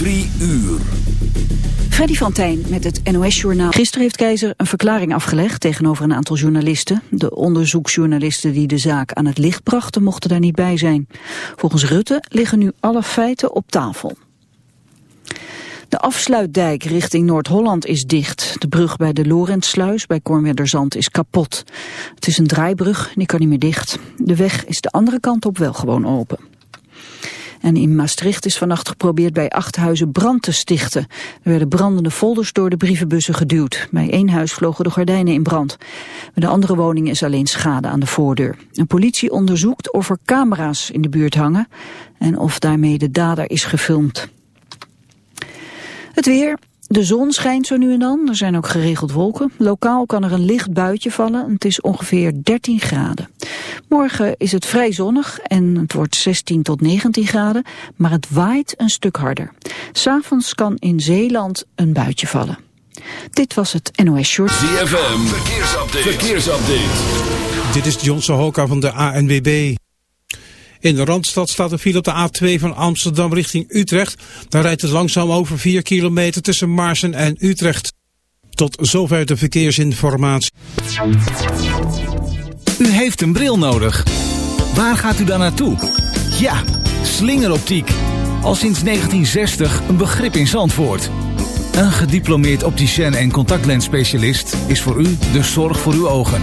Drie uur. Freddy van Tijn met het NOS-journaal. Gisteren heeft Keizer een verklaring afgelegd tegenover een aantal journalisten. De onderzoeksjournalisten die de zaak aan het licht brachten mochten daar niet bij zijn. Volgens Rutte liggen nu alle feiten op tafel. De afsluitdijk richting Noord-Holland is dicht. De brug bij de Lorentsluis bij Kornwerderzand is kapot. Het is een draaibrug en die kan niet meer dicht. De weg is de andere kant op wel gewoon open. En in Maastricht is vannacht geprobeerd bij acht huizen brand te stichten. Er werden brandende folders door de brievenbussen geduwd. Bij één huis vlogen de gordijnen in brand. Bij de andere woning is alleen schade aan de voordeur. Een politie onderzoekt of er camera's in de buurt hangen... en of daarmee de dader is gefilmd. Het weer, de zon schijnt zo nu en dan, er zijn ook geregeld wolken. Lokaal kan er een licht buitje vallen, het is ongeveer 13 graden. Morgen is het vrij zonnig en het wordt 16 tot 19 graden, maar het waait een stuk harder. S'avonds kan in Zeeland een buitje vallen. Dit was het NOS Short. ZFM, verkeersupdate. verkeersupdate. Dit is Johnson Hoka van de ANWB. In de Randstad staat een file op de A2 van Amsterdam richting Utrecht. Daar rijdt het langzaam over 4 kilometer tussen Maarsen en Utrecht. Tot zover de verkeersinformatie. U heeft een bril nodig. Waar gaat u dan naartoe? Ja, slingeroptiek. Al sinds 1960 een begrip in Zandvoort. Een gediplomeerd opticien en contactlensspecialist is voor u de zorg voor uw ogen.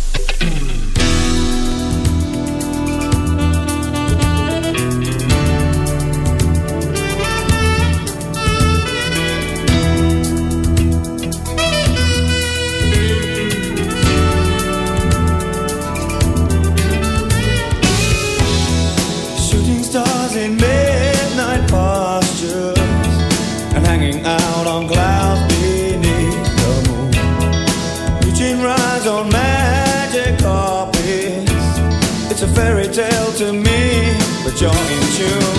You're in tune.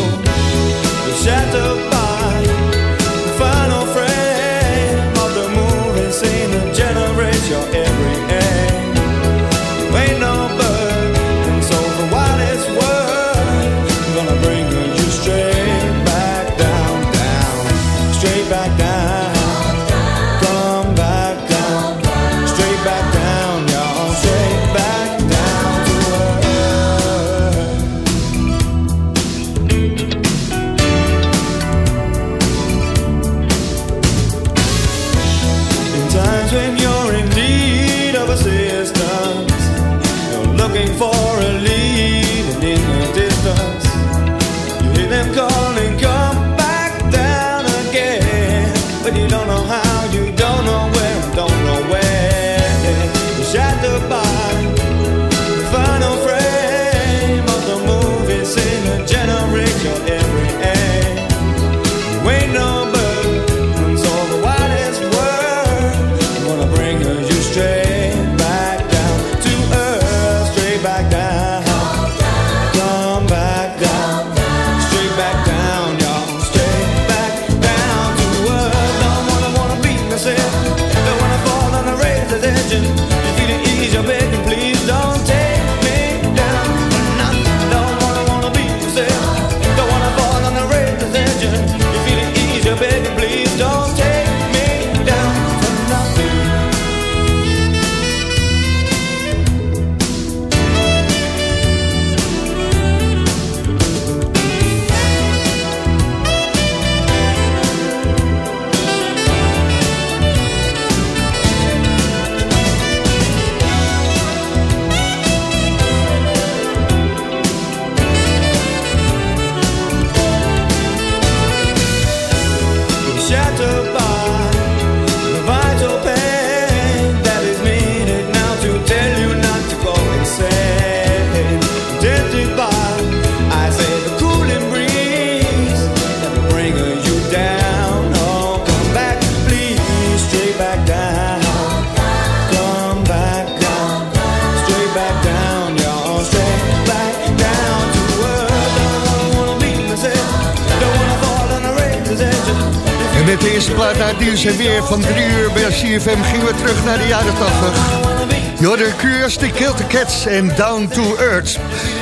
Nieuws en weer van 3 uur bij CFM gingen we terug naar de jaren 80. Jorden Curiosity Kill the Cats en Down to Earth.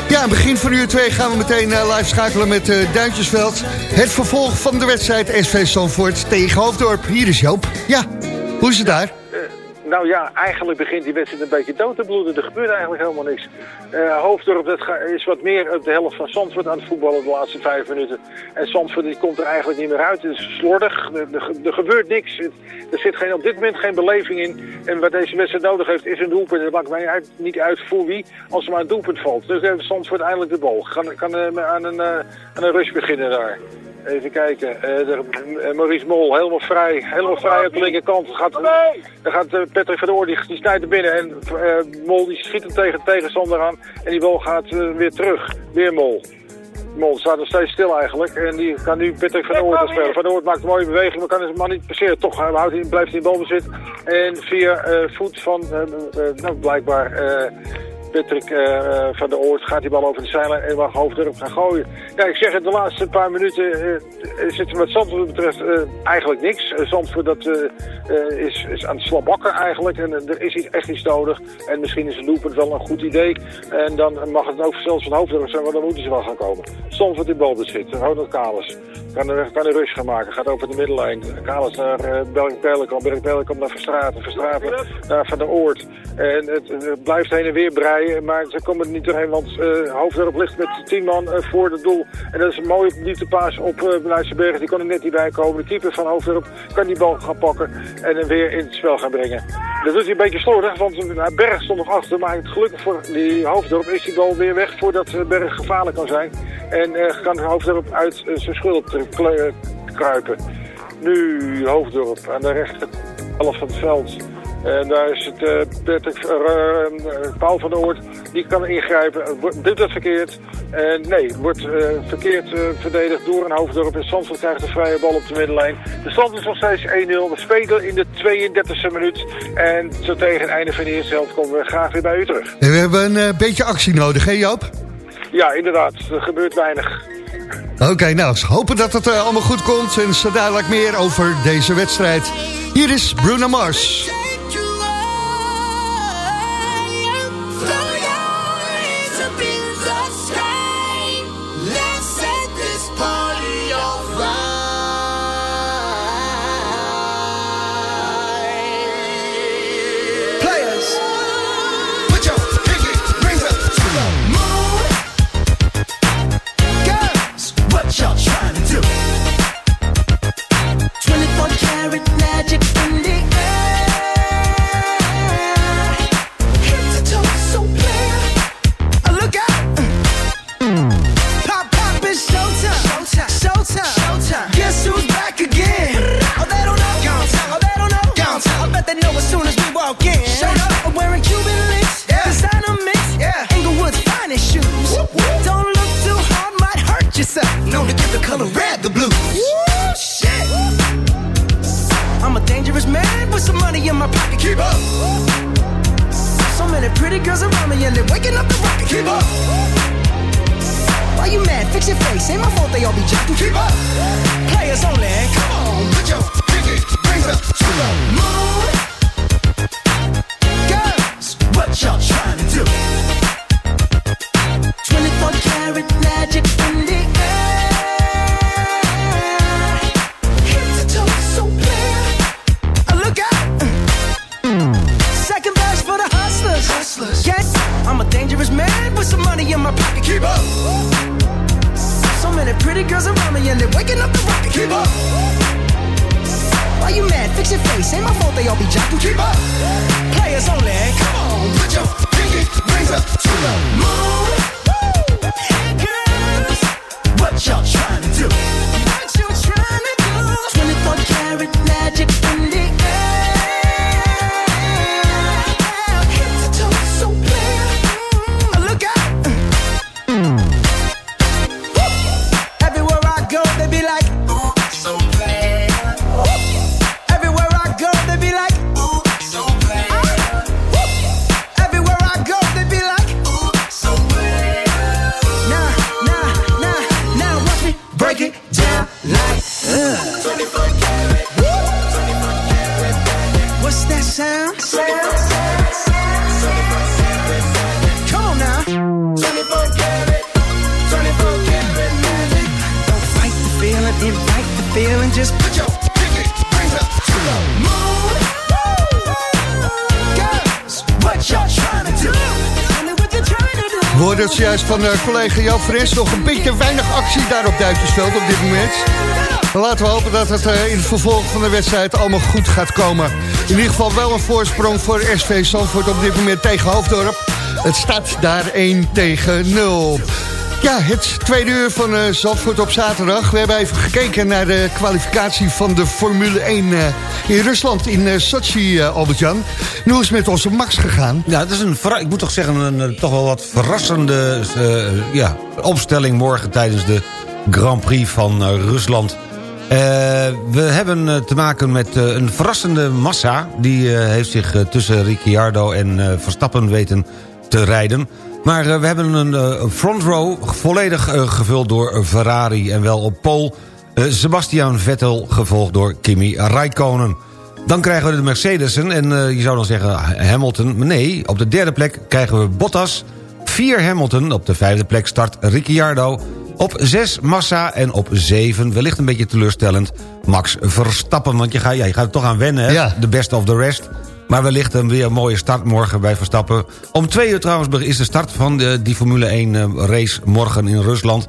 Ja, begin van uur 2 gaan we meteen uh, live schakelen met uh, Duintjesveld. Het vervolg van de wedstrijd SV Zandvoort tegen Hoofddorp. Hier is Joop. Ja, hoe is het daar? Nou ja, eigenlijk begint die wedstrijd een beetje dood te bloeden. Er gebeurt eigenlijk helemaal niks. Uh, Hoofddorp dat is wat meer de helft van Zandvoort aan het voetballen de laatste vijf minuten. En Zandvoort die komt er eigenlijk niet meer uit. Het is slordig. Er, gebeurt niks. er zit geen, op dit moment geen beleving in. En wat deze wedstrijd nodig heeft is een doelpunt. Dat maakt mij uit, niet uit voor wie als er maar een doelpunt valt. Dus heeft Zandvoort eindelijk de bal. Kan, kan uh, aan, een, uh, aan een rush beginnen daar. Even kijken. Uh, Maurice Mol, helemaal vrij. Helemaal vrij op de linkerkant. Gaat, dan gaat uh, Patrick van der Oor, die, die snijdt er binnen. En uh, Mol die schiet hem tegen de tegenstander aan. En die bal gaat weer terug. Weer Mol. Mol staat nog steeds stil eigenlijk. En die kan nu Patrick van Oort spelen. Van der Oort maakt een mooie beweging, maar kan het maar niet passeren. Toch houdt hij, blijft hij in balbezit. En via voet van, nou blijkbaar... Patrick uh, van der Oort gaat die bal over de zeilen en mag Hoofddorp gaan gooien. Ja, ik zeg het, de laatste paar minuten uh, zit er wat Zandvoort betreft uh, eigenlijk niks. Zandvoort dat, is, is aan het slabakken eigenlijk en er is echt iets nodig. En misschien is een loopend wel een goed idee. En dan mag het ook zelfs van Hoofddorp zijn, maar dan moeten ze wel gaan komen. Zandvoort in balbezit, Ronald Kalis. Kan er, kan er rust gaan maken, gaat over de middellijn. Kalis naar uh, België Pelikan, naar Verstraten, Verstraten naar Van der Oort. En het, het blijft heen en weer breien maar ze komen er niet doorheen, want uh, Hoofddorp ligt met 10 man uh, voor het doel. En dat is een mooie dieptepaas op uh. Die kon er net niet bij komen. De keeper van Hoofddorp kan die bal gaan pakken en hem weer in het spel gaan brengen. Dat doet hij een beetje slordig, want Berg stond nog achter. Maar gelukkig voor die Hoofddorp is die bal weer weg voordat Berg gevaarlijk kan zijn. En kan Hoofddorp uit zijn schuld kruipen. Nu Hoofddorp aan de rechterhelft van het veld. En daar is het uh, Patrick, uh, Paul van der Oort, die kan ingrijpen. Doet dat verkeerd? En nee, wordt uh, verkeerd verdedigd door een hoofddorp. En Zandvoort krijgt de vrije bal op de middenlijn. De stand is nog steeds 1-0. We spelen in de 32e minuut. En zo tegen het einde van de eerste helft komen we graag weer bij u terug. En we hebben een beetje actie nodig, hè Joop? Ja, inderdaad. Er gebeurt weinig. Oké, okay, nou, hopen dat het allemaal goed komt. En zo dadelijk meer over deze wedstrijd. Hier is Bruno Mars. Juist van uh, collega Jan Fres. Nog een beetje weinig actie daar op Duitsersveld op dit moment. laten we hopen dat het uh, in het vervolg van de wedstrijd allemaal goed gaat komen. In ieder geval wel een voorsprong voor SV Zandvoort op dit moment tegen Hoofddorp. Het staat daar 1 tegen 0. Ja, het tweede uur van uh, Zandvoort op zaterdag. We hebben even gekeken naar de kwalificatie van de Formule 1 uh, in Rusland, in uh, Sochi, uh, Albert-Jan. Nu is met onze Max gegaan. Ja, het is een, ik moet toch zeggen, een, toch wel wat verrassende ja, opstelling morgen tijdens de Grand Prix van Rusland. we hebben te maken met een verrassende massa. Die heeft zich tussen Ricciardo en Verstappen weten te rijden. Maar we hebben een front row volledig gevuld door Ferrari... en wel op pole Sebastian Vettel, gevolgd door Kimi Raikkonen. Dan krijgen we de Mercedesen en je zou dan zeggen Hamilton. Maar nee, op de derde plek krijgen we Bottas. Vier Hamilton, op de vijfde plek start Ricciardo. Op zes Massa en op zeven, wellicht een beetje teleurstellend... Max Verstappen, want je, gaat, ja, je gaat er toch aan wennen, hè? Ja. Best of the rest... Maar wellicht een weer een mooie start morgen bij Verstappen. Om twee uur trouwens is de start van de, die Formule 1 eh, race morgen in Rusland.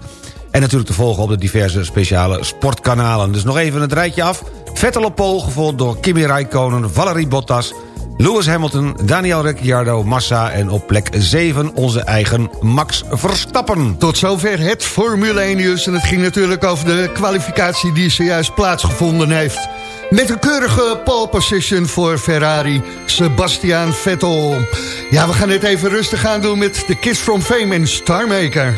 En natuurlijk te volgen op de diverse speciale sportkanalen. Dus nog even het rijtje af. Vettel op Pol, gevolgd door Kimi Räikkönen, Valerie Bottas... Lewis Hamilton, Daniel Ricciardo, Massa en op plek 7 onze eigen Max Verstappen. Tot zover het Formule 1 nieuws. En het ging natuurlijk over de kwalificatie die zojuist plaatsgevonden heeft. Met een keurige pole position voor Ferrari, Sebastian Vettel. Ja, we gaan het even rustig aan doen met The Kids from Fame en Starmaker.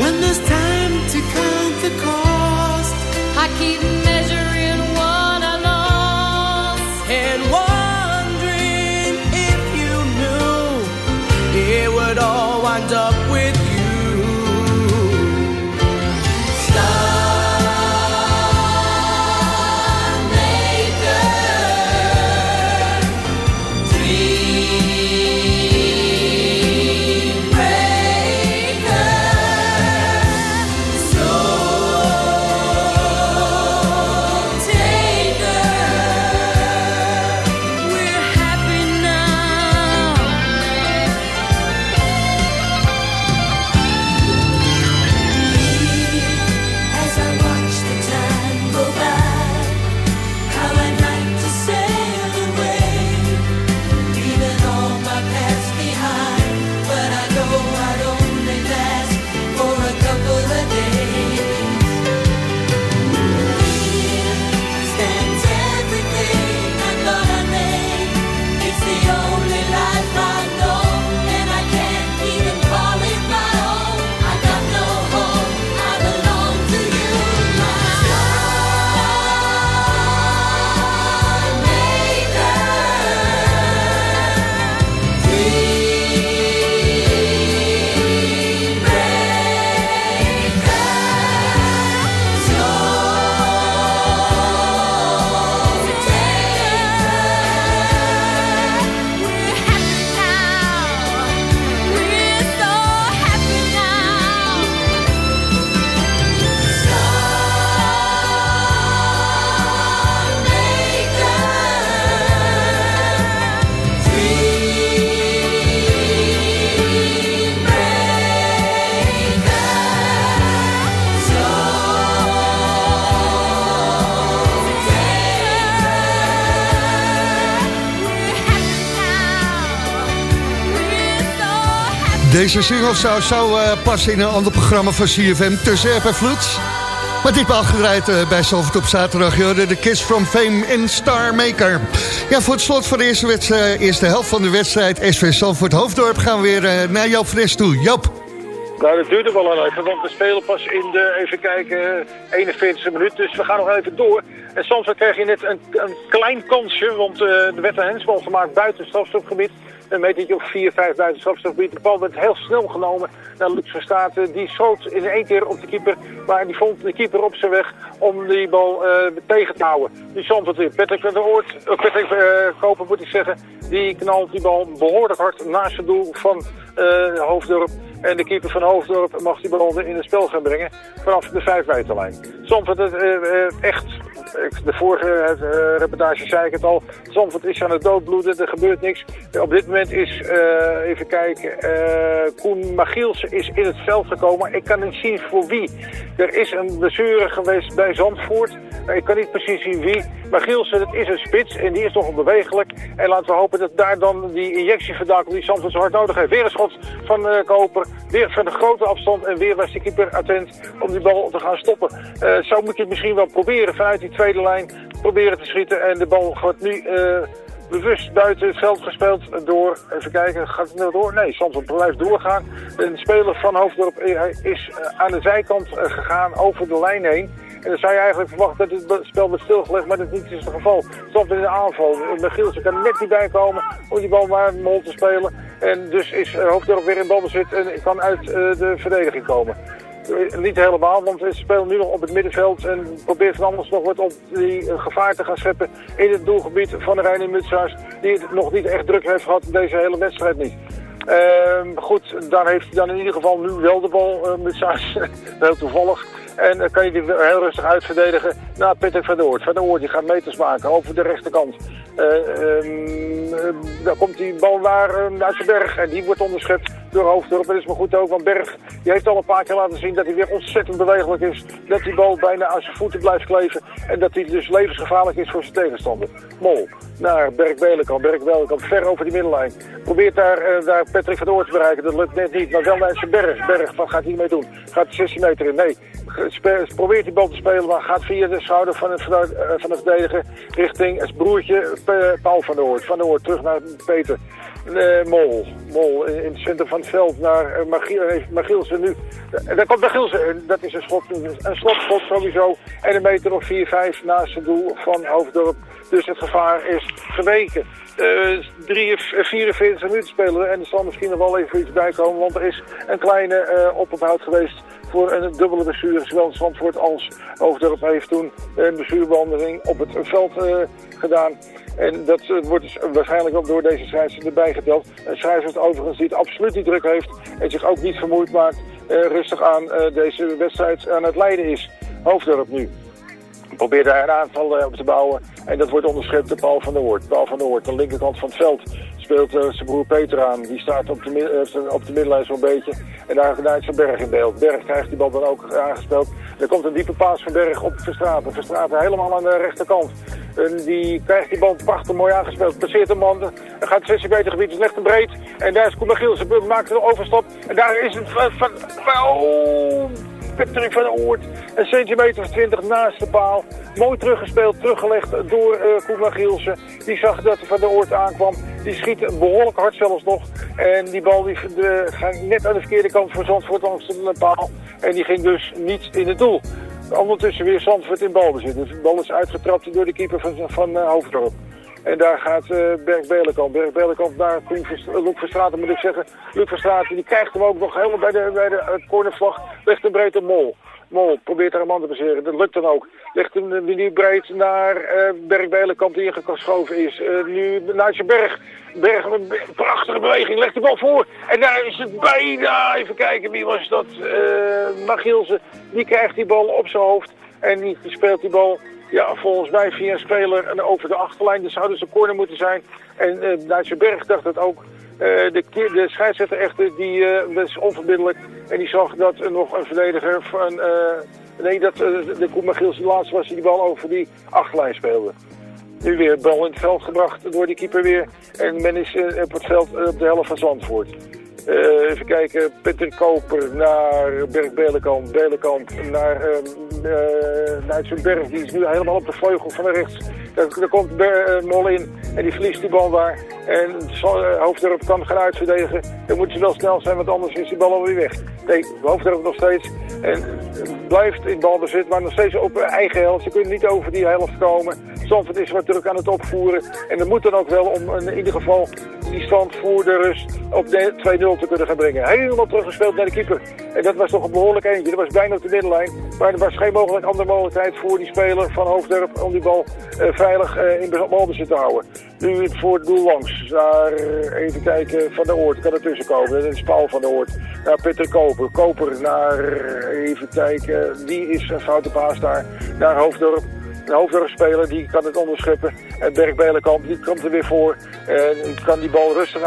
When there's time to count Deze single zou, zou uh, passen in een ander programma van CFM tussen App en Vloed. Maar al gedraaid uh, bij Salford op zaterdag. Joh, de Kiss from Fame en Star Maker. Ja, voor het slot van de eerste, wedstrijd, eerste helft van de wedstrijd... SV Salford Hoofddorp gaan we weer naar Joop Fres toe. Joop. Nou, dat duurde wel een even, want we spelen pas in de, even kijken, 41e minuut. Dus we gaan nog even door. En soms krijg je net een, een klein kansje, want uh, er werd een hensbal gemaakt buiten het. Een metertje of 4, 5 buiten het strafstofgebied. De bal werd heel snel genomen naar Lux Verstaten. Die schoot in één keer op de keeper, maar die vond de keeper op zijn weg om die bal uh, tegen te houden. Die het weer. Patrick van der Oort, uh, Patrick uh, Koper moet ik zeggen, die knalt die bal behoorlijk hard naast het doel van Hoofddorp. En de keeper van Hoofddorp mag die bal in het spel gaan brengen vanaf de 5 meterlijn. Het echt de vorige uh, reportage zei ik het al. Zandvoort is aan het doodbloeden, er gebeurt niks. Op dit moment is, uh, even kijken, uh, Koen Magielsen is in het veld gekomen. Ik kan niet zien voor wie. Er is een blessure geweest bij Zandvoort. Ik kan niet precies zien wie. Magielsen, dat is een spits en die is toch onbewegelijk. En laten we hopen dat daar dan die injectie vandaan die Zandvoort zo hard nodig heeft. Weer een schot van Koper, weer van de grote afstand en weer was de keeper attent om die bal te gaan stoppen. zo moet je het misschien wel proberen vanuit die tweede lijn proberen te schieten. En de bal gaat nu uh, bewust buiten het veld gespeeld door, even kijken, gaat het nu door? Nee, Samson blijft doorgaan. Een speler van Hoofddorp eh, is uh, aan de zijkant gegaan over de lijn heen. En dan zou je eigenlijk verwachten dat het spel wordt stilgelegd, maar dat is niet het geval. Stond in de aanval. Gielsen kan net niet bijkomen om die bal naar Mol te spelen. En dus is Hoofddorp weer in balbezit en kan uit de verdediging komen. Eh, niet helemaal, want ze spelen nu nog op het middenveld en probeert van anders nog wat op die eh, gevaar te gaan scheppen in het doelgebied van de Rijn Mutsaars, die het nog niet echt druk heeft gehad deze hele wedstrijd niet. Uh, goed, dan heeft hij dan in ieder geval nu wel de bal, uh, Mutsaars, heel toevallig. En dan kan je die heel rustig uitverdedigen naar Peter van der Oort. Van der Oort die gaat meters maken over de rechterkant. Uh, um, dan komt die bal naar, naar zijn berg en die wordt onderschept door Hoofddorp. Dat is maar goed ook, want Berg die heeft al een paar keer laten zien dat hij weer ontzettend bewegelijk is. Dat die bal bijna aan zijn voeten blijft kleven. En dat hij dus levensgevaarlijk is voor zijn tegenstander. Mol naar Berg Belenkamp. Berg Belenkamp ver over die middenlijn. Probeert daar, uh, daar Patrick van Oort te bereiken. Dat lukt net niet, maar wel naar zijn Berg. Berg, wat gaat hij mee doen? Gaat 16 meter in? Nee. Probeert die bal te spelen, maar gaat via de schouder van het, van het verdediger richting het broertje Paul van der. Van der terug naar Peter. Uh, Mol. Mol in, in, het centrum van het veld naar uh, nu. En daar komt Magielsen. Dat is een, schot, een slotschot sowieso. En een meter of 4, 5 naast het doel van Hoofddorp. Dus het gevaar is geweken. Uh, 44 minuten spelen en er zal misschien nog wel even iets bij komen. Want er is een kleine uh, oponthoud geweest voor een dubbele blessure. Zowel Zandvoort als Overdorp heeft toen een blessurebehandeling op het veld uh, gedaan. En dat uh, wordt dus waarschijnlijk ook door deze schrijver erbij geteld. Een schrijver overigens die het absoluut niet druk heeft en zich ook niet vermoeid maakt. Uh, rustig aan deze wedstrijd aan het leiden is. Hoofddorp nu probeert daar een aanval op te bouwen. En dat wordt onderschept door Paul van der Hoort. Paul van der Hoort, aan de linkerkant van het veld speelt uh, zijn broer Peter aan. Die staat op de, op de middenlijn zo'n beetje. En daar, daar is zijn Berg in beeld. Berg krijgt die bal dan ook aangespeeld. Er komt een diepe paas van Berg op Verstraten. Verstraten helemaal aan de rechterkant. Die krijgt die bal prachtig mooi aangespeeld. Passeert een man. En gaat 16 meter gebied. Is slecht en breed. En daar is Koen Giel. Ze maakt een overstap. En daar is het van... van oh, Patrick van Oort. Een centimeter of 20 naast de paal. Mooi teruggespeeld, teruggelegd door uh, Koeman Gielsen. Die zag dat van de Oort aankwam. Die schiet behoorlijk hard zelfs nog. En die bal die, de, ging net aan de verkeerde kant voor Zandvoort langs de paal. En die ging dus niet in het doel. Ondertussen weer Zandvoort in balbezit. De bal is uitgetrapt door de keeper van, van uh, Hoofddorp. En daar gaat uh, Berg Belenkamp. Berg Belenkamp naar Luc Verstraten moet ik zeggen. Luc Verstraten die krijgt hem ook nog helemaal bij de, bij de cornervlag. Legt een breed op Mol. Mol probeert daar een man te baseren. Dat lukt dan ook. Legt hem nu breed naar uh, Berg Belenkamp die ingeschoven is. Nu naar Berg. Berg een prachtige beweging. Legt de bal voor. En daar is het bijna. Even kijken wie was dat. Uh, Magielsen. Die krijgt die bal op zijn hoofd. En die speelt die bal ja, volgens mij via een speler over de achterlijn. Dat dus een corner moeten zijn. En uh, Duitse Berg dacht dat ook. Uh, de, de scheidsrechter echter, die uh, was onverbiddelijk. En die zag dat nog een verdediger van... Nee, dat de Koeman Giels de laatste was die die bal over die achterlijn speelde. Nu weer bal in het veld gebracht door die keeper weer. En men is op het veld op de helft van Zandvoort. Eh, even kijken, Peter Koper naar Berg Belenkamp. Naar uh. Die is nu helemaal op de vleugel van de rechts. Daar, komt Ber, Mol in en die verliest die bal daar. En Hoofddorp kan gaan uitverdedigen. Dan moeten ze wel snel zijn, want anders is die bal alweer weg. Nee, Hoofddorp nog steeds. En blijft in balbezit, maar nog steeds op eigen helft. Ze kunnen niet over die helft komen. Zandvoort is wat druk aan het opvoeren. En dat moet dan ook wel om in ieder geval die stand voor de rust op 2-0 te kunnen gaan brengen. Helemaal teruggespeeld naar de keeper. En dat was toch een behoorlijk eentje. Dat was bijna op de middenlijn. Maar er was geen mogelijk andere mogelijkheid voor die speler van Hoofddorp om die bal uh, veilig uh, in balbezit te houden. Nu voor het doel langs. Daar uh, even kijken, Van der Oort kan ertussen komen. Dat is Paul van der Oort. Naar Peter Koper. Koper naar, even kijken, wie is een foute paas daar? Naar Hoofddorp. De hoofdrolspeler die kan het onderscheppen. En Berg Belenkamp die komt er weer voor. En kan die bal rustig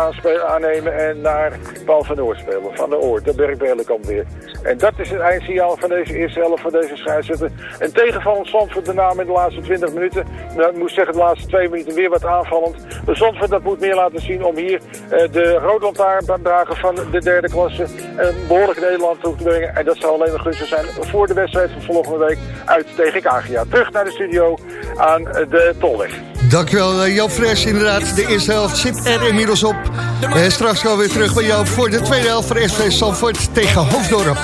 aannemen en naar Paul van Oort spelen. Van de Oort, de Berg Belenkamp weer. En dat is het eindsignaal van deze eerste helft van deze scheidsrechter. Een tegenvallend de naam in de laatste 20 minuten. Nou, ik moest zeggen de laatste twee minuten weer wat aanvallend. De Zandvoort dat moet meer laten zien om hier uh, de dragen van de derde klasse een behoorlijk Nederland toe te brengen. En dat zou alleen nog gunstig zijn voor de wedstrijd van volgende week uit tegen Kagia. Terug naar de studio aan de Tolweg. Dankjewel uh, Jan Fres, inderdaad. De eerste helft zit er inmiddels op. En straks gaan we weer terug bij jou voor de tweede helft van SV Sanford tegen Hoofddorp.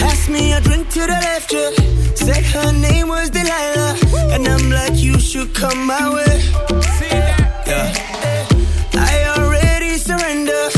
Pass me a drink to the left, yeah. Said her name was Delilah. And I'm like, you should come my way. Yeah. I already surrender.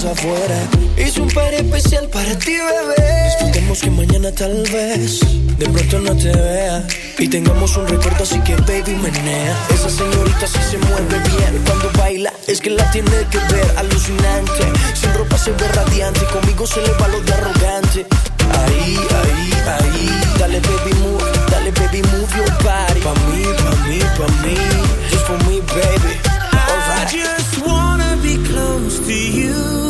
Celulares afuera. Hice un par especial para ti, bebé. Disfrutemos que mañana tal vez de pronto no te vea. Y tengamos un recuerdo, así que baby menea. Esa señorita sí se mueve bien. Cuando baila, es que la tiene que ver. Alucinante. Sin ropa se ve radiante. Conmigo se le va lo de arrogante. Ahí, ahí, ahí. Dale baby move, dale baby move your body. Pa' mí, pa' mí, pa' mí. Just for me, baby. Alright. I just wanna be close to you.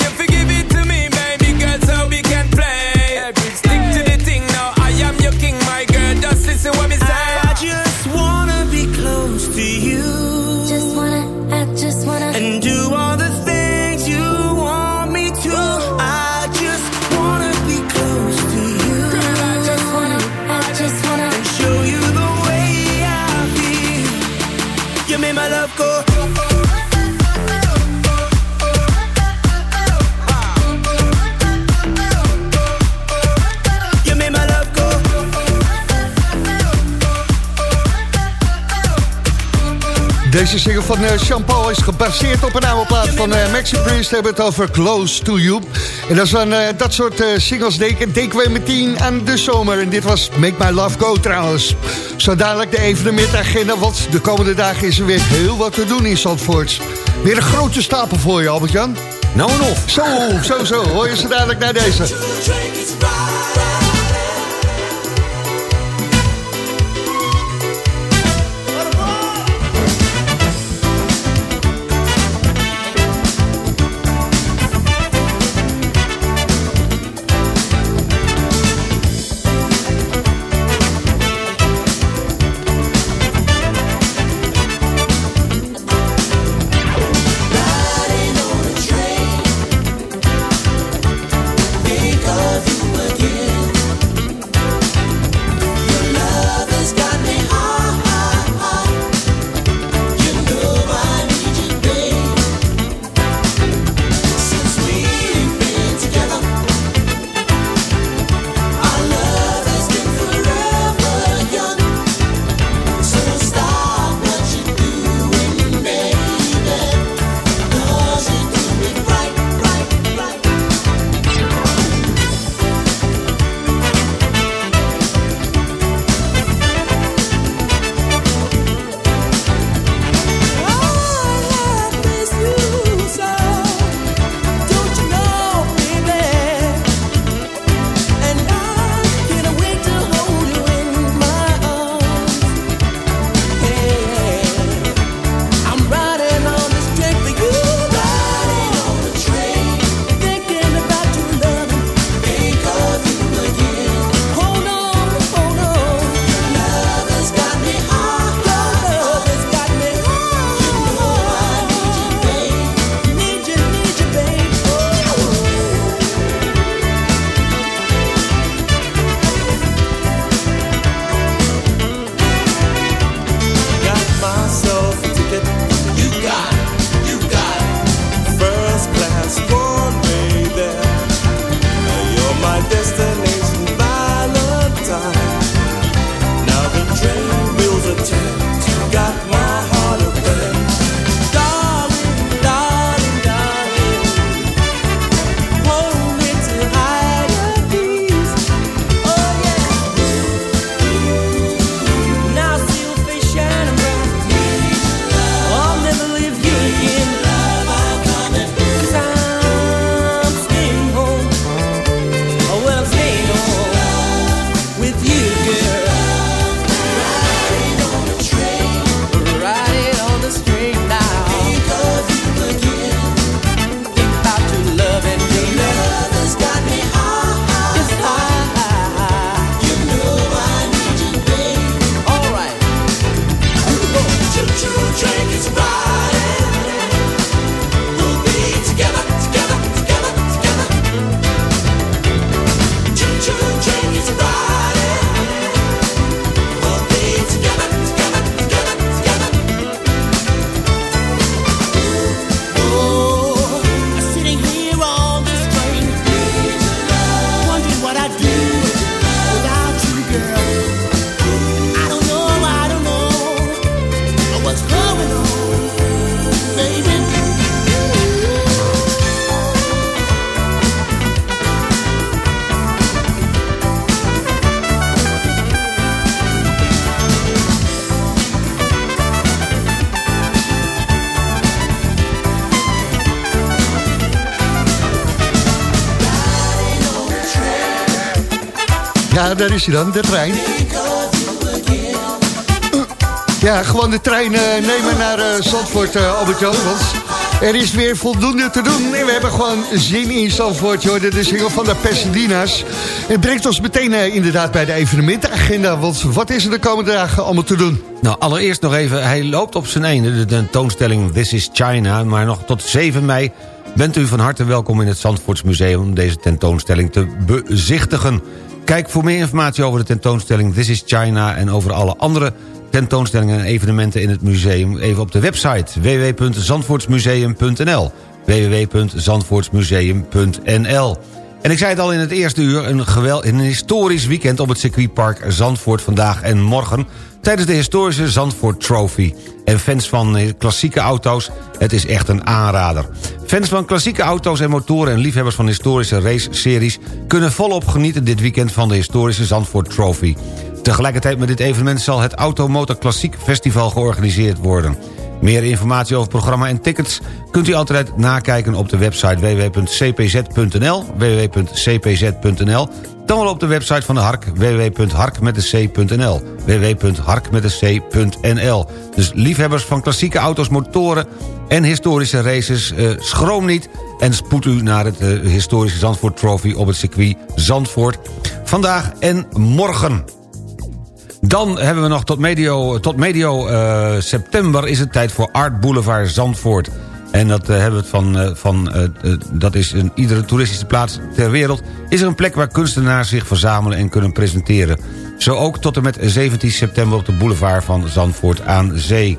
Stick to the thing now, I am your king, my girl. Just listen what me Deze single van uh, Jean Paul is gebaseerd op een oude plaat van uh, Maxi Priest. We hebben het over Close to You. En dat, is van, uh, dat soort singles denken, denken we meteen aan de zomer. En dit was Make My Love Go trouwens. Zo dadelijk de evenementagenda, want de komende dagen is er weer heel wat te doen in Zandvoort. Weer een grote stapel voor je, Albert-Jan. Nou en of. Zo, zo, zo. Hoor je ze dadelijk naar deze. Ja, daar is hij dan, de trein. Ja, gewoon de trein uh, nemen naar uh, Zandvoort, uh, Albert-Jan. Er is weer voldoende te doen. En we hebben gewoon zin in Zandvoort. Je de single van de Pasadena's. Het brengt ons meteen inderdaad bij de evenementenagenda. Want wat is er de komende dagen allemaal te doen? Nou, allereerst nog even, hij loopt op zijn einde, de tentoonstelling This is China. Maar nog tot 7 mei bent u van harte welkom in het Zandvoortsmuseum... om deze tentoonstelling te bezichtigen. Kijk voor meer informatie over de tentoonstelling This is China... en over alle andere tentoonstellingen en evenementen in het museum... even op de website www.zandvoortsmuseum.nl www.zandvoortsmuseum.nl En ik zei het al in het eerste uur, een, gewel, een historisch weekend op het circuitpark Zandvoort vandaag en morgen... tijdens de historische Zandvoort Trophy. En fans van eh, klassieke auto's, het is echt een aanrader. Fans van klassieke auto's en motoren en liefhebbers van historische race-series... kunnen volop genieten dit weekend van de historische Zandvoort Trophy. Tegelijkertijd met dit evenement zal het Automotor Klassiek Festival georganiseerd worden. Meer informatie over programma en tickets kunt u altijd nakijken op de website www.cpz.nl www.cpz.nl dan wel op de website van de Hark www.harkmetdec.nl www.harkmetdec.nl Dus liefhebbers van klassieke auto's, motoren en historische races, eh, schroom niet en spoed u naar het eh, historische Zandvoort Trophy op het circuit Zandvoort vandaag en morgen. Dan hebben we nog tot medio, tot medio uh, september is het tijd voor Art Boulevard Zandvoort. En dat uh, hebben we van, uh, van dat is in iedere toeristische plaats ter wereld... is er een plek waar kunstenaars zich verzamelen en kunnen presenteren. Zo ook tot en met 17 september op de boulevard van Zandvoort aan Zee.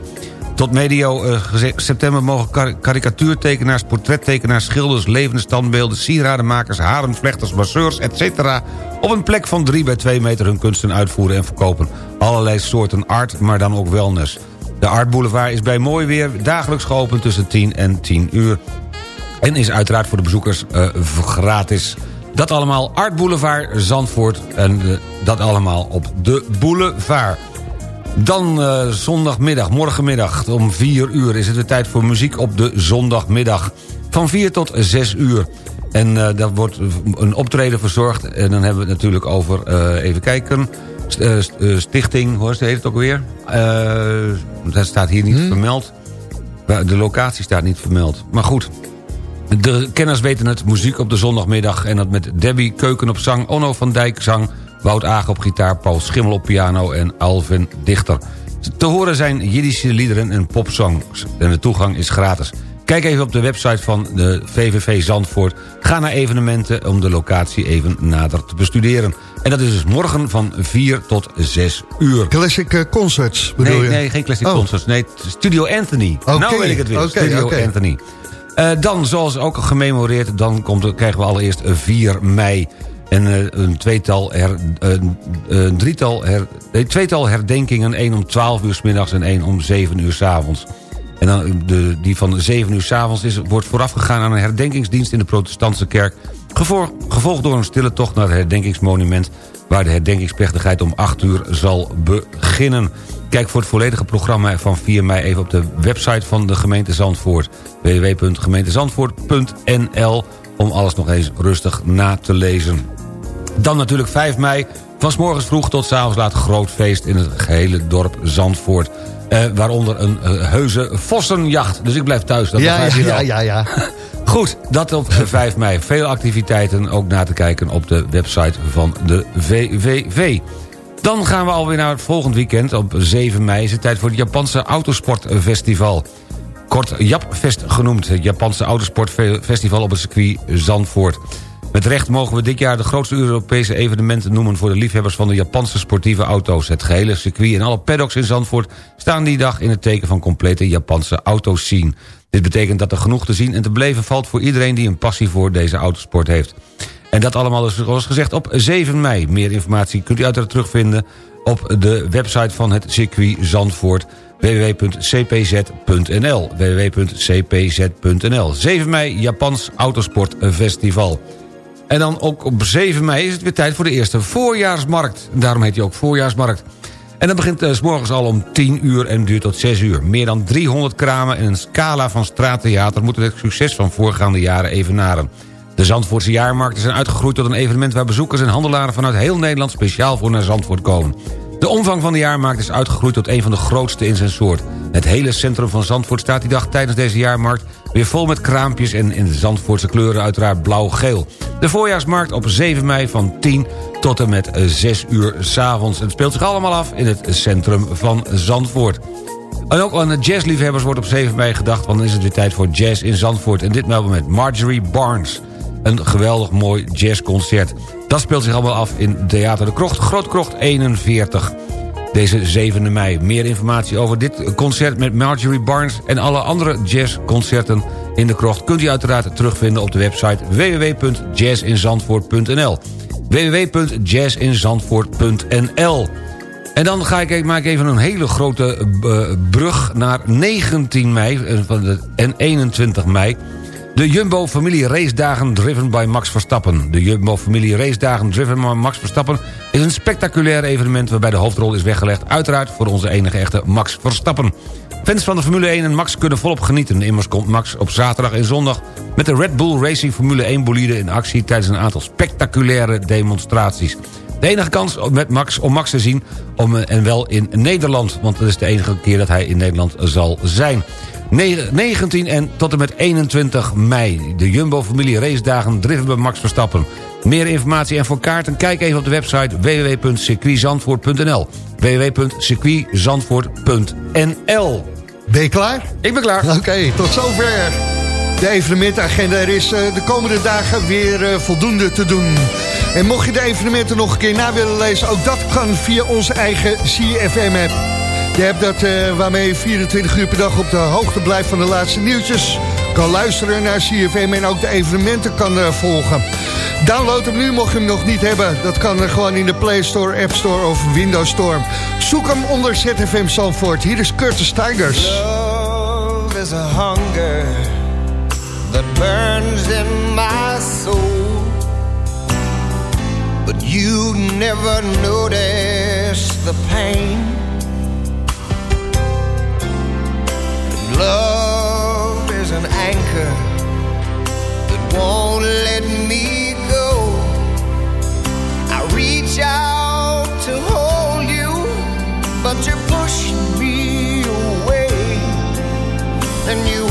Tot medio september mogen karikatuurtekenaars, portrettekenaars... schilders, levende standbeelden, sieradenmakers, harenvlechters, masseurs, etc. op een plek van 3 bij 2 meter hun kunsten uitvoeren en verkopen. Allerlei soorten art, maar dan ook wellness. De Art Boulevard is bij mooi weer dagelijks geopend tussen 10 en 10 uur. En is uiteraard voor de bezoekers uh, gratis. Dat allemaal Art Boulevard, Zandvoort en uh, dat allemaal op de boulevard. Dan uh, zondagmiddag, morgenmiddag om 4 uur is het de tijd voor muziek op de zondagmiddag. Van 4 tot 6 uur. En daar wordt een optreden verzorgd. En dan hebben we het natuurlijk over, even kijken... Stichting, hoe heet het ook weer? dat staat hier niet hmm. vermeld. De locatie staat niet vermeld. Maar goed, de kenners weten het. Muziek op de zondagmiddag. En dat met Debbie Keuken op zang, Onno van Dijk zang... Wout Aag op gitaar, Paul Schimmel op piano en Alvin Dichter. Te horen zijn Jiddische liederen en popsongs. En de toegang is gratis. Kijk even op de website van de VVV Zandvoort. Ga naar evenementen om de locatie even nader te bestuderen. En dat is dus morgen van 4 tot 6 uur. Classic eh, Concerts bedoel nee, je? Nee, geen Classic oh. Concerts. Nee, Studio Anthony. Okay. Nou weet ik het weer. Okay, Studio okay. Anthony. Uh, dan, zoals ook gememoreerd, dan komt, krijgen we allereerst 4 mei. En uh, een tweetal, her, een drietal her, nee, tweetal herdenkingen. één om 12 uur s middags en één om 7 uur s avonds. En dan de, die van 7 uur s avonds is, wordt voorafgegaan aan een herdenkingsdienst in de protestantse kerk. Gevolg, gevolgd door een stille tocht naar het herdenkingsmonument... waar de herdenkingsplechtigheid om 8 uur zal beginnen. Kijk voor het volledige programma van 4 mei even op de website van de gemeente Zandvoort. www.gemeentezandvoort.nl om alles nog eens rustig na te lezen. Dan natuurlijk 5 mei, van morgens vroeg tot s avonds laat groot feest in het gehele dorp Zandvoort. Uh, waaronder een uh, heuse vossenjacht. Dus ik blijf thuis. Dat ja, ja, ja, ja, ja. Goed, dat op 5 mei. Veel activiteiten ook na te kijken op de website van de VVV. Dan gaan we alweer naar het volgend weekend. Op 7 mei is het tijd voor het Japanse Autosportfestival. Kort Japfest genoemd. Het Japanse Autosportfestival op het circuit Zandvoort. Met recht mogen we dit jaar de grootste Europese evenementen noemen... voor de liefhebbers van de Japanse sportieve auto's. Het gehele circuit en alle paddocks in Zandvoort... staan die dag in het teken van complete Japanse autoscene. Dit betekent dat er genoeg te zien en te beleven valt... voor iedereen die een passie voor deze autosport heeft. En dat allemaal is zoals gezegd op 7 mei. Meer informatie kunt u uiteraard terugvinden op de website van het circuit Zandvoort www.cpz.nl www.cpz.nl 7 mei Japans Autosportfestival. En dan ook op 7 mei is het weer tijd voor de eerste voorjaarsmarkt. Daarom heet hij ook voorjaarsmarkt. En dat begint uh, s morgens al om 10 uur en duurt tot 6 uur. Meer dan 300 kramen en een scala van straattheater... moeten het succes van voorgaande jaren evenaren. De Zandvoortse jaarmarkten zijn uitgegroeid tot een evenement... waar bezoekers en handelaren vanuit heel Nederland speciaal voor naar Zandvoort komen. De omvang van de jaarmarkt is uitgegroeid tot een van de grootste in zijn soort. Het hele centrum van Zandvoort staat die dag tijdens deze jaarmarkt... weer vol met kraampjes en in de Zandvoortse kleuren uiteraard blauw-geel. De voorjaarsmarkt op 7 mei van 10 tot en met 6 uur s'avonds. Het speelt zich allemaal af in het centrum van Zandvoort. En ook aan de jazzliefhebbers wordt op 7 mei gedacht... want dan is het weer tijd voor jazz in Zandvoort. En dit melden we met Marjorie Barnes. Een geweldig mooi jazzconcert. Dat speelt zich allemaal af in Theater de Krocht, Grootkrocht 41. Deze 7 mei. Meer informatie over dit concert met Marjorie Barnes... en alle andere jazzconcerten in de krocht... kunt u uiteraard terugvinden op de website www.jazzinzandvoort.nl www.jazzinzandvoort.nl en dan ga ik, maak ik even een hele grote uh, brug naar 19 mei uh, en 21 mei. De Jumbo Familie Race Dagen driven by Max Verstappen. De Jumbo Familie Race Dagen driven by Max Verstappen... is een spectaculair evenement waarbij de hoofdrol is weggelegd... uiteraard voor onze enige echte Max Verstappen. Fans van de Formule 1 en Max kunnen volop genieten. Immers komt Max op zaterdag en zondag... met de Red Bull Racing Formule 1 bolide in actie... tijdens een aantal spectaculaire demonstraties. De enige kans met Max, om Max te zien, om, eh, en wel in Nederland... want dat is de enige keer dat hij in Nederland zal zijn... 19 en tot en met 21 mei. De Jumbo-familie racedagen driven bij Max Verstappen. Meer informatie en voor kaarten kijk even op de website www.circuitzandvoort.nl www.circuitzandvoort.nl Ben je klaar? Ik ben klaar. Oké, tot zover. De evenementagenda. Er is uh, de komende dagen weer uh, voldoende te doen. En mocht je de evenementen nog een keer na willen lezen... ook dat kan via onze eigen CFM-app. Je hebt dat uh, waarmee je 24 uur per dag op de hoogte blijft van de laatste nieuwtjes. Kan luisteren naar CFM en ook de evenementen kan uh, volgen. Download hem nu, mocht je hem nog niet hebben. Dat kan gewoon in de Play Store, App Store of Windows Store. Zoek hem onder ZFM Zandvoort. Hier is Curtis Tigers. A hunger that burns in my soul. But you never notice the pain. Love is an anchor that won't let me go. I reach out to hold you, but you push me away. And you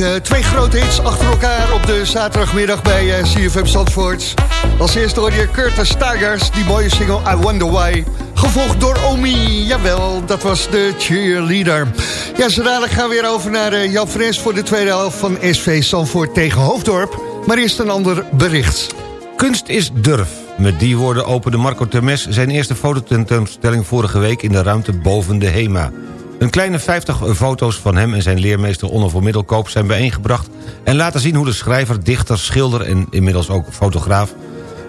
eh, twee grote hits achter elkaar op de zaterdagmiddag bij eh, CFM Zandvoort. Als eerste hoor je Curtis Tigers, die mooie single I Wonder Why. Gevolgd door Omi, jawel, dat was de cheerleader. Ja, zo dadelijk gaan we weer over naar uh, Jan Fres voor de tweede helft van SV Zandvoort tegen Hoofddorp. Maar eerst een ander bericht. Kunst is durf. Met die woorden opende Marco Termes zijn eerste fototentoonstelling vorige week in de ruimte boven de HEMA. Een kleine 50 foto's van hem en zijn leermeester Onno voor Middelkoop zijn bijeengebracht... en laten zien hoe de schrijver, dichter, schilder en inmiddels ook fotograaf...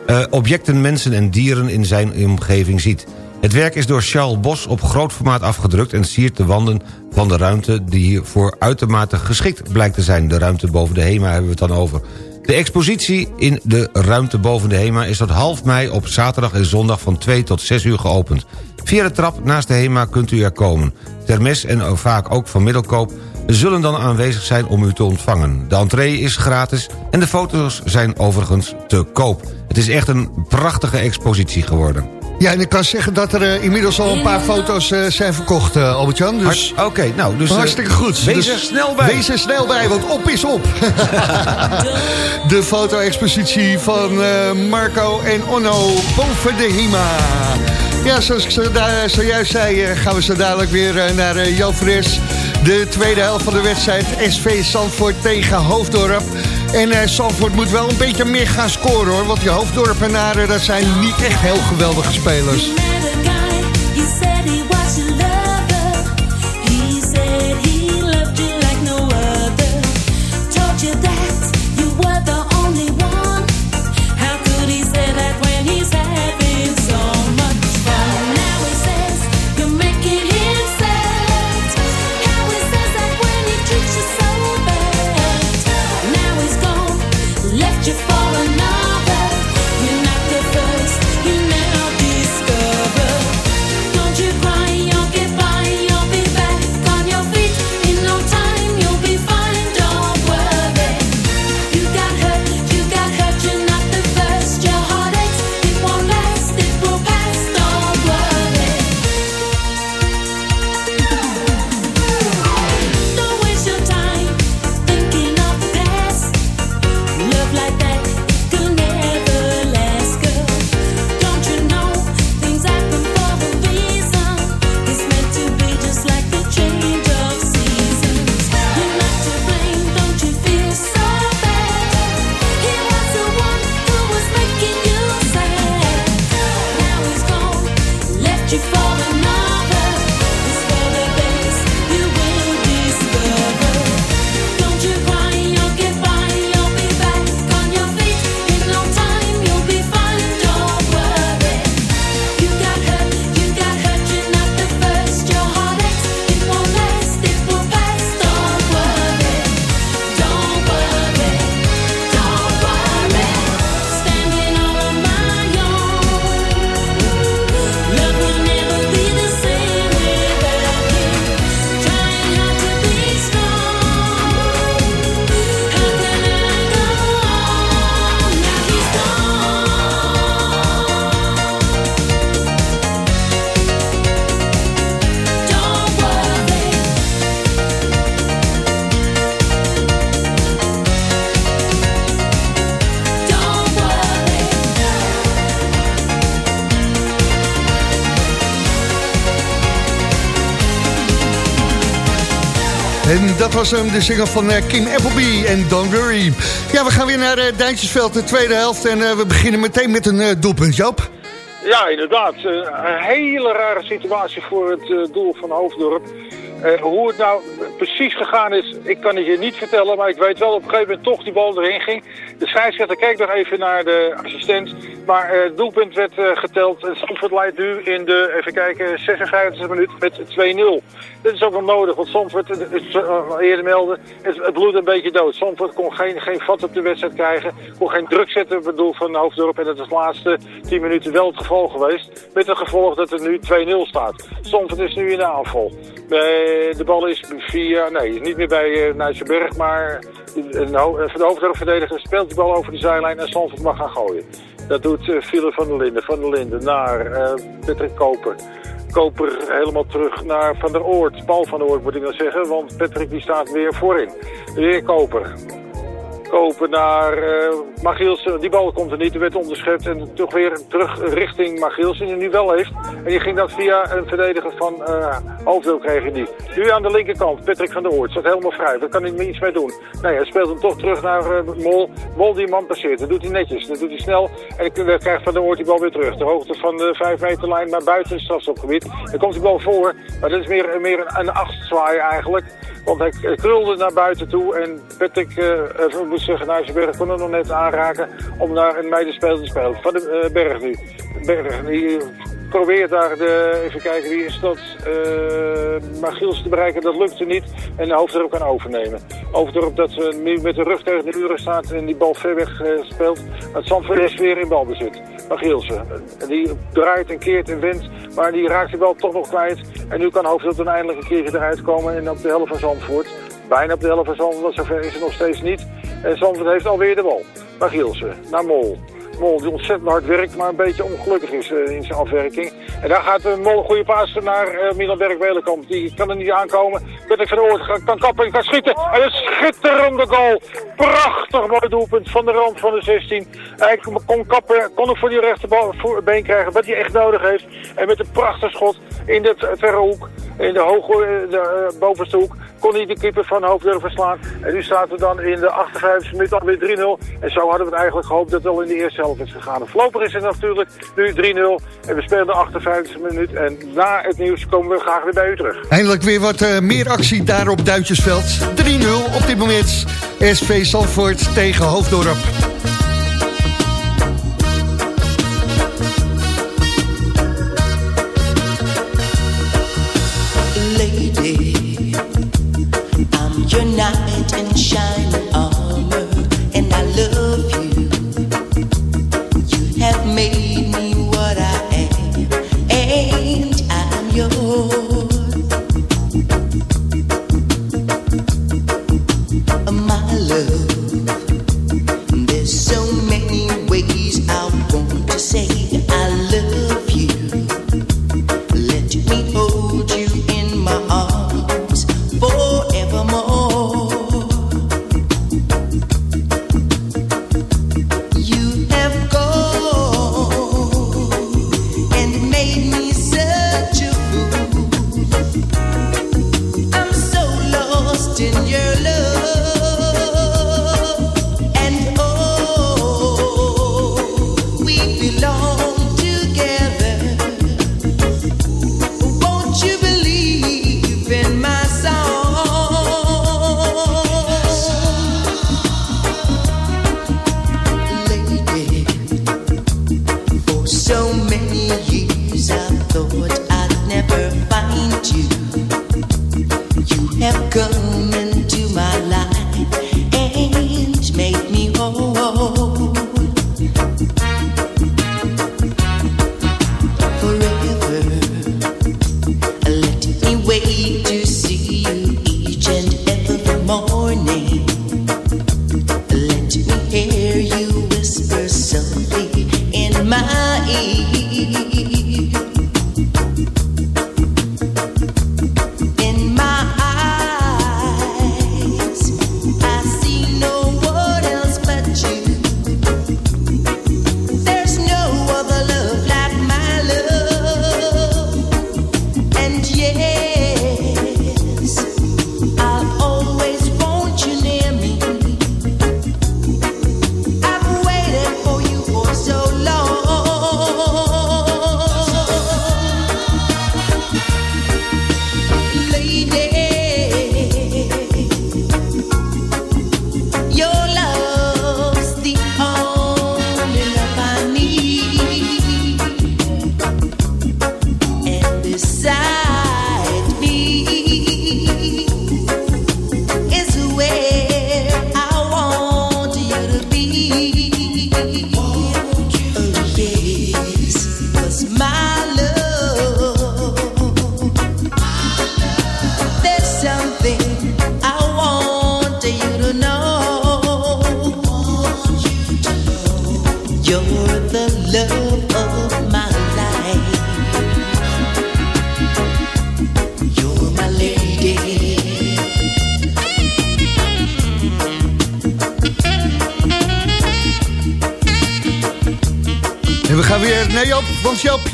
eh, objecten, mensen en dieren in zijn omgeving ziet. Het werk is door Charles Bos op groot formaat afgedrukt... en siert de wanden van de ruimte die hiervoor uitermate geschikt blijkt te zijn. De ruimte boven de HEMA hebben we het dan over. De expositie in de ruimte boven de HEMA is tot half mei op zaterdag en zondag van 2 tot 6 uur geopend. Via de trap naast de HEMA kunt u er komen. Termes en vaak ook van Middelkoop zullen dan aanwezig zijn om u te ontvangen. De entree is gratis en de foto's zijn overigens te koop. Het is echt een prachtige expositie geworden. Ja, en ik kan zeggen dat er eh, inmiddels al een paar foto's eh, zijn verkocht, eh, Albert-Jan. Dus Oké, nou, dus... hartstikke goed. Wees Dus er snel bij. Wees er snel bij, want op is op. de foto-expositie van eh, Marco en Onno boven de HEMA. Ja, zoals ik zo daar, zojuist zei, gaan we zo dadelijk weer naar uh, Jan Fres. De tweede helft van de wedstrijd SV Zandvoort tegen Hoofddorp. En Zandvoort moet wel een beetje meer gaan scoren hoor. Want die Hoofddorpenaren, dat zijn niet echt heel geweldige spelers. Was hem, de single van eh, Kim Appleby en Don't Worry. Ja, we gaan weer naar uh, Duintjesveld, de tweede helft. En uh, we beginnen meteen met een doelpunt, Joop. Ja, inderdaad. een hele rare situatie voor het doel van Hoofddorp. Hoe het nou precies gegaan is, ik kan het je niet vertellen. Maar ik weet wel op een gegeven moment toch die bal erin ging. De scheidsrechter kijkt nog even naar de assistent. Maar uh, het doelpunt werd uh, geteld. Zandvoort leidt nu in de, even kijken, 56 minuut met 2-0. Dit is ook wel nodig, want Zandvoort, eerder melden, het, het bloed een beetje dood. Zandvoort kon geen, geen vat op de wedstrijd krijgen. Kon geen druk zetten op het doel van Hoofddorp. En dat is de laatste 10 minuten wel het geval geweest. Met het gevolg dat er nu 2-0 staat. Zandvoort is nu in de aanval. De bal is via, nee, is niet meer bij uh, maar de, de hoofddorpverdediger speelt de bal over de zijlijn en Zandvoort mag gaan gooien. Dat doet uh, Philip van der Linden. Van der Linden naar Patrick Koper. Koper helemaal terug naar Van der Oort. Paul van der Oort moet ik dan zeggen, want Patrick die staat weer voorin. Weer Koper kopen naar uh, Magielsen. Die bal komt er niet, er werd onderschept. En toch weer terug richting Magielsen, die nu wel heeft. En die ging dat via een verdediger van uh, Hoofddeel kregen die. Nu aan de linkerkant, Patrick van der Oort. Staat helemaal vrij, daar kan hij iets mee doen. Nee, hij speelt hem toch terug naar uh, Mol. Mol die man passeert, dat doet hij netjes. Dat doet hij snel. En dan krijgt Van der Oort die bal weer terug. De hoogte van de 5 meter lijn naar buiten het strafstopgebied. Dan komt die bal voor, maar dat is meer, meer een, een achtzwaai eigenlijk. Want hij krulde naar buiten toe en Patrick, zeggen, Nijsselberg kon er nog net aanraken om naar een meidenspeler te spelen. Van de uh, Berg nu. Berg, die probeert daar de, even kijken wie is dat, uh, te bereiken. Dat lukte niet en de Hoofddorp kan overnemen. Hoofddorp dat ze nu met de rug tegen de uren staat en die bal ver weg speelt. Het is weer in balbezit. Magielsen, die draait en keert en wint, maar die raakt de bal toch nog kwijt. En nu kan Hoofddorp dan eindelijk een keertje eruit komen en op de helft van Zandvoort. Bijna op de helft van Zandvoort, zover is het nog steeds niet. En Zandvoort heeft alweer de bal. Magielsen, naar Mol. Mol die ontzettend hard werkt, maar een beetje ongelukkig is uh, in zijn afwerking. En daar gaat uh, Mol een goede paas naar uh, Milan Berg-Welenkamp. Die kan er niet aankomen. Patrick van Oort kan kappen en kan schieten. En een schitterende goal. Prachtig mooi doelpunt van de rand van de 16. Hij kon kappen, kon ook voor die rechterbeen krijgen, wat hij echt nodig heeft. En met een prachtig schot in de verre hoek, in de hoge, de, bovenste hoek, kon hij de keeper van Hoofddorp verslaan. En nu staat er dan in de 58 minuut alweer 3-0. En zo hadden we het eigenlijk gehoopt dat het al in de eerste helft is gegaan. Voorlopig is het natuurlijk nu 3-0. En we spelen de 58 minuut. En na het nieuws komen we graag weer bij u terug. Eindelijk weer wat uh, meer actie daar op Duintjesveld. 3-0 op dit moment. SV Zandvoort tegen Hoofddorp.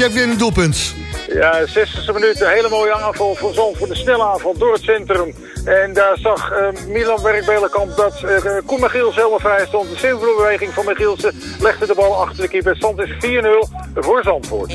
Jij hebt weer een doelpunt. Ja, 60e minuut, een hele mooie aanval van Zandvoort. Een snelle aanval door het centrum. En daar zag uh, Milan Werkbelenkamp dat uh, Koen Michiels helemaal vrij stond. De simpele beweging van Michielsen legde de bal achter de keeper. Stand is 4-0 voor Zandvoort.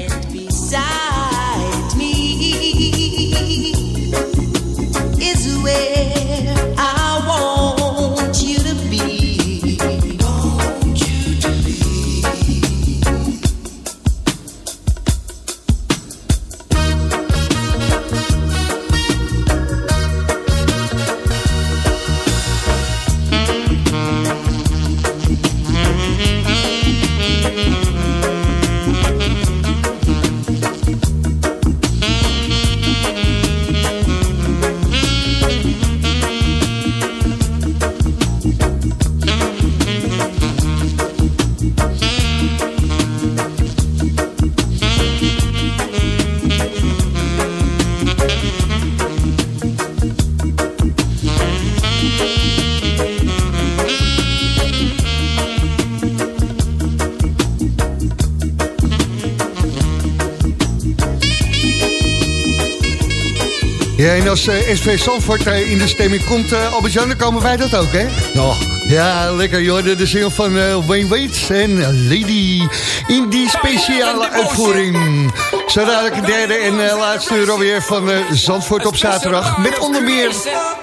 En als eh, SV Zandvoort eh, in de stemming komt, uh, Albert-Jan, dan komen wij dat ook, hè? Ja. Ja, lekker joh. De single van uh, Wayne Waits en Lady in die speciale uitvoering. Zo dadelijk een derde en uh, laatste uur alweer van uh, Zandvoort op zaterdag. Met onder meer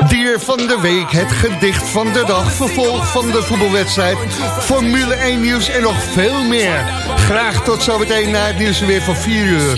dier van de week, het gedicht van de dag, vervolg van de voetbalwedstrijd, Formule 1 nieuws en nog veel meer. Graag tot zometeen na het nieuws weer van 4 uur.